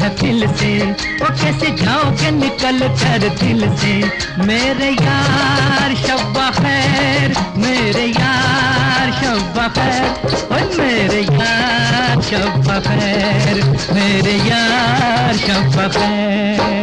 महफिल से। वो कैसे जाओगे निकल कर दिल से। मेरे यार, शब्बा खैर। मेरे यार, शब्बा खैर। और मेरे यार, शब्बा खैर। मेरे यार, शब्बा खैर।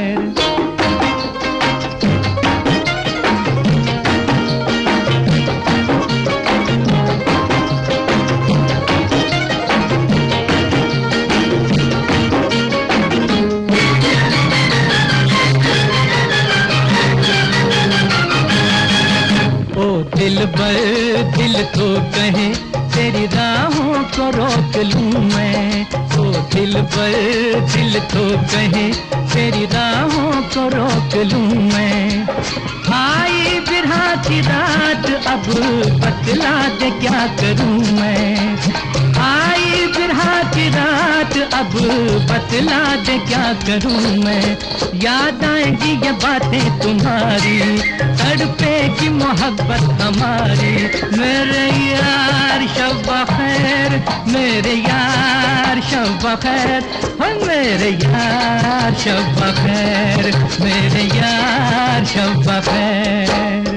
दिल बर दिल तो कहे, तेरी राहों को रोक लूँ मैं। ओ दिल बर दिल तो कहे, तेरी राहों को रोक लूँ मैं। आई बिरहा की रात, अब बतला दे क्या करूँ मैं। आई बिरहा की रात, अब बतला दे क्या करूँ मैं। याद आएगी ये बातें तुम्हारी, तड़पे की मोहब्बत हमारी। मेरे यार, शब्बा खैर, मेरे यार शब खैर। हम मेरे यार शब खैर, मेरे यार, शब्बा खैर।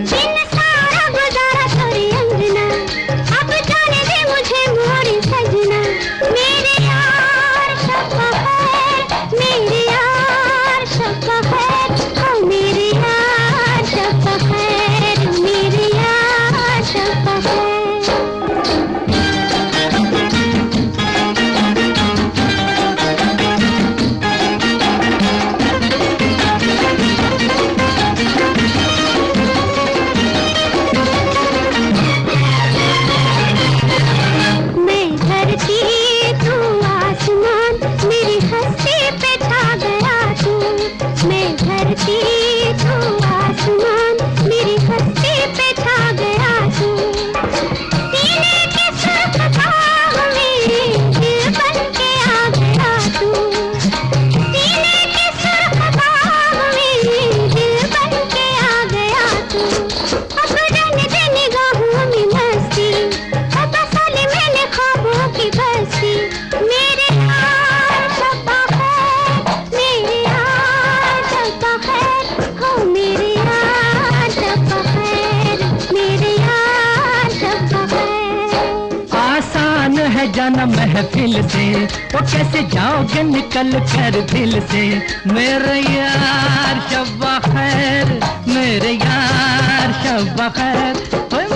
है जाना महफिल से। वो कैसे जाओगे निकल कर दिल से? मेरे यार शब्बा खैर मेरे यार शब्बा खैर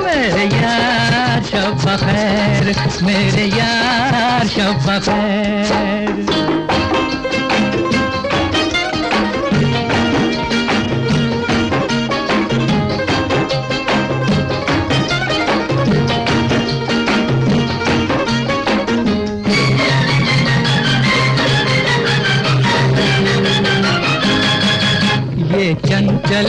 मेरे यार शब्बा खैर मेरे यार शब्बा खैर ये चंचल,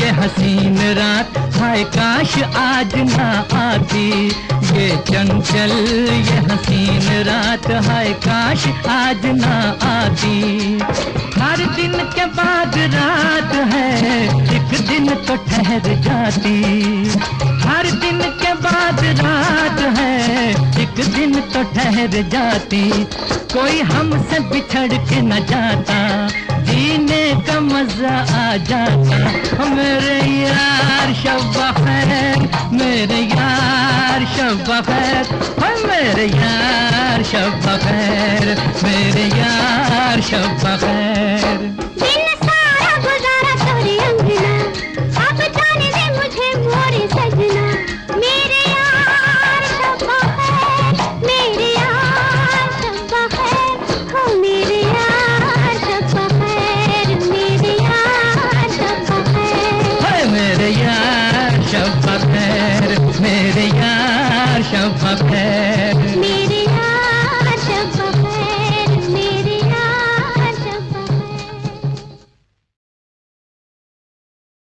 ये हसीन रात। हाय काश आज ना आती। ये चंचल, ये हसीन रात। हाय काश आज ना आती। हर दिन के बाद रात है, एक दिन तो ठहर जाती। हर दिन के बाद रात है, एक दिन तो ठहर जाती। कोई हमसे बिछड़ के न जाता। मज़ा आ जाता मेरे यार शब्बा खैर मेरे यार शब्बा खैर मेरे यार शब्बा खैर मेरे यार शब्बा खैर मैं